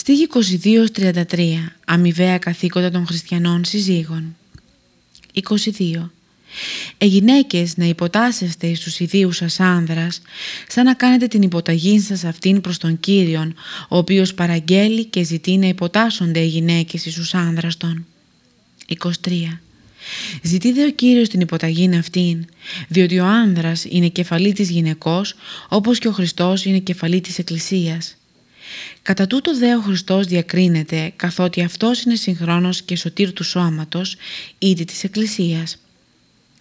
Στίγη 22-33 Αμοιβαία καθήκοντα των χριστιανών συζύγων 22 ε γυναίκες να υποτάσσεστε εις τους ιδίους σας άνδρας, σαν να κάνετε την υποταγή σας αυτήν προς τον Κύριον, ο οποίος παραγγέλει και ζητεί να υποτάσσονται οι γυναίκες εις τους άνδρας των. 23. Ζητείτε ο Κύριος την υποταγήν αυτήν, διότι ο άνδρας είναι κεφαλή της γυναικός, όπως και ο Χριστός είναι κεφαλή της Εκκλησίας. Κατά τούτο δε ο Χριστός διακρίνεται, καθότι αυτός είναι συγχρόνος και σωτήρ του σώματος, ήδη της Εκκλησίας.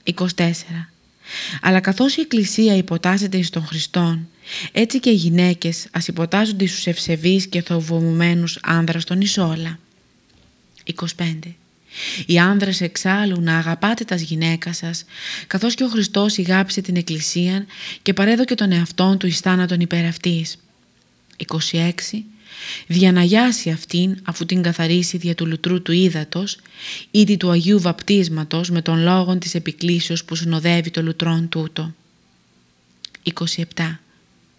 24. Αλλά καθώς η Εκκλησία υποτάσσεται εις τον Χριστόν, έτσι και οι γυναίκες ας υποτάζονται στους ευσεβείς και θοβομουμένους άνδρας των Ισόλα. 25. Οι άνδρες εξάλλου να αγαπάτε τας γυναίκα σας, καθώς και ο Χριστός ηγάψε την Εκκλησία και παρέδωκε τον εαυτόν του εις θάνατον υπέρ αυτής. 26 διαναγιάσει αυτήν αφού την καθαρίσει δια του λουτρού του ύδατος ήδη του Αγίου Βαπτίσματος με τον λόγο της επικλήσεως που συνοδεύει το λουτρόν τούτο. 27.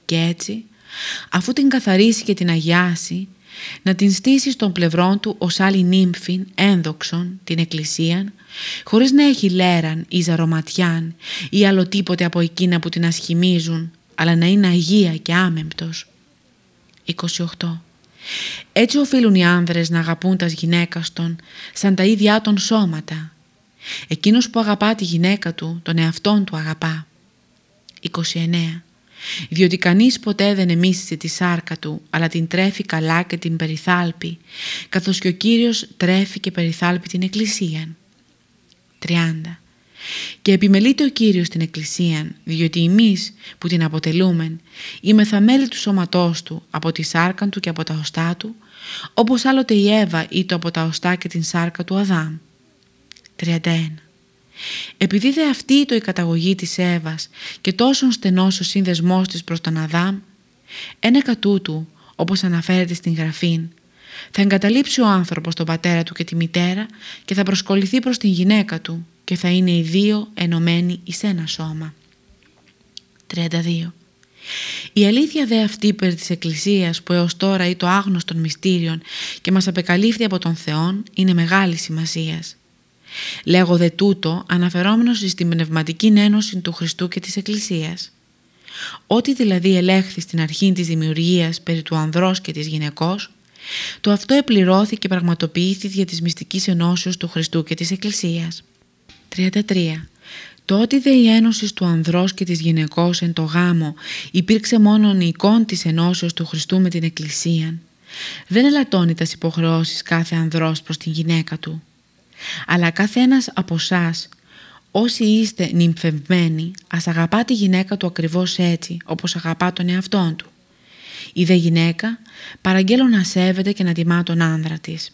Και έτσι, αφού την καθαρίσει και την αγιάσει, να την στήσει στον πλευρό του ως άλλη νύμφην, ένδοξον, την εκκλησίαν, χωρίς να έχει λέραν ή ζαρωματιάν ή άλλο τίποτε από εκείνα που την ασχημίζουν, αλλά να είναι αγία και άμεμπτος. 28. Έτσι οφείλουν οι άνδρες να αγαπούν τα γυναίκα των σαν τα ίδια των σώματα. Εκείνος που αγαπά τη γυναίκα του, τον εαυτόν του αγαπά. 29. Διότι κανείς ποτέ δεν εμίσησε τη σάρκα του, αλλά την τρέφει καλά και την περιθάλπει, καθώς και ο Κύριος τρέφει και περιθάλπει την Εκκλησία. 30. Και επιμελείται ο Κύριος την Εκκλησία, διότι εμείς που την αποτελούμε, είμεθα μέλη του σώματός Του, από τη σάρκα Του και από τα οστά Του, όπως άλλοτε η Εύα ήτο από τα οστά και την σάρκα του Αδάμ. 31. Επειδή δε αυτή το η καταγωγή της Εύας και τόσο στενός ο σύνδεσμός της προς τον Αδάμ, ένα τούτου, όπως αναφέρεται στην Γραφήν, θα εγκαταλείψει ο άνθρωπος τον πατέρα του και τη μητέρα και θα προσκοληθεί προς την γυναίκα του και θα είναι οι δύο ενωμένοι εις ένα σώμα. 32. Η αλήθεια δε αυτή περί της Εκκλησίας που έως τώρα ή το άγνωστον μυστήριων και μας απεκαλύφθη από τον Θεόν είναι μεγάλη σημασίας. Λέγω δε τούτο αναφερόμενος στην πνευματική ένωση του Χριστού και της Εκκλησίας. Ό,τι δηλαδή ελέγχθη στην αρχή της δημιουργίας περί του ανδρός και της γυναικός, το αυτό επληρώθηκε και πραγματοποιήθηκε για της μυστικής ενώσεως του Χριστού και της Εκκλησίας. 33. Το ότι δε η ένωση του ανδρός και της γυναικός εν το γάμο υπήρξε μόνον η εικόν της ενώσεως του Χριστού με την Εκκλησία, δεν ελαττώνει τας υποχρεώσεις κάθε ανδρός προς την γυναίκα του. Αλλά κάθε ένας από εσάς, όσοι είστε νυμφευμένοι, ας αγαπά τη γυναίκα του ακριβώς έτσι, όπως αγαπά τον εαυτόν του. Η δε γυναίκα παραγγέλω να σέβεται και να τιμά τον άνδρα της.